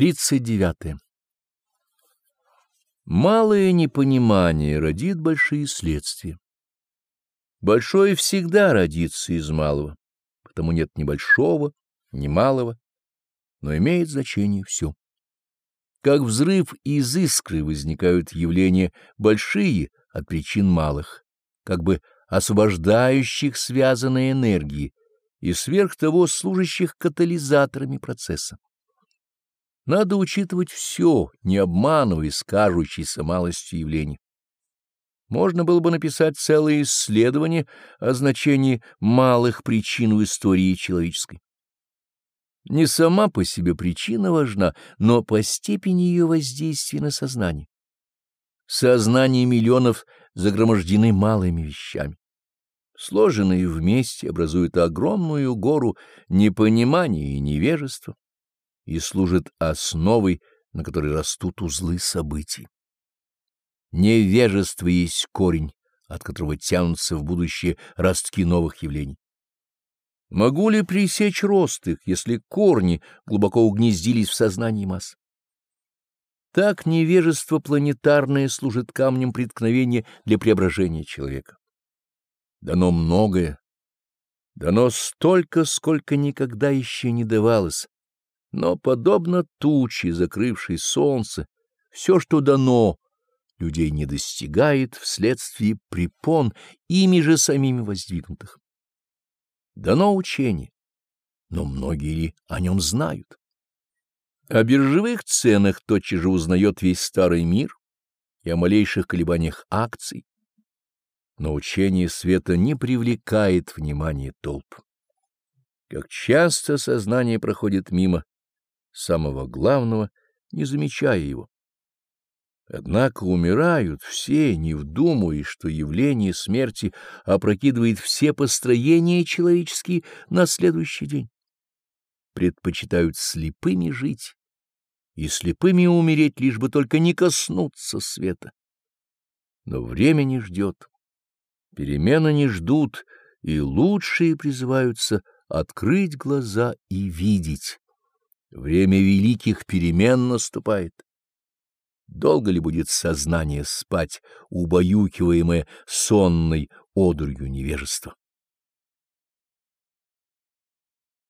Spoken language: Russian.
39. Малое непонимание родит большие следствия. Большое всегда родится из малого, потому нет ни большого, ни малого, но имеет значение все. Как взрыв из искры возникают явления большие от причин малых, как бы освобождающих связанные энергии и сверх того служащих катализаторами процесса. Надо учитывать все, не обманывая скажущейся малостью явлений. Можно было бы написать целое исследование о значении малых причин в истории человеческой. Не сама по себе причина важна, но по степени ее воздействия на сознание. Сознание миллионов загромождены малыми вещами. Сложенные вместе образуют огромную гору непонимания и невежества и служит основой, на которой растут узлы событий. Невежество есть корень, от которого тянутся в будущее ростки новых явлений. Могу ли пресечь рост их, если корни глубоко угнездились в сознании масс? Так невежество планетарное служит камнем преткновения для преображения человека. Дано многое, дано столько, сколько никогда еще не давалось, но, подобно туче, закрывшей солнце, все, что дано, людей не достигает вследствие препон, ими же самими воздвигнутых. Дано учение, но многие ли о нем знают? О биржевых ценах тотчас же узнает весь старый мир и о малейших колебаниях акций, но учение света не привлекает внимания толп. Как часто сознание проходит мимо самого главного, не замечая его. Однако умирают все, не вдумывая, что явление смерти опрокидывает все построения человеческие на следующий день. Предпочитают слепыми жить и слепыми умереть, лишь бы только не коснуться света. Но время не ждет, перемены не ждут, и лучшие призываются открыть глаза и видеть. Время великих перемен наступает. Долго ли будет сознание спать, убаюкиваемое сонной одурью невежества?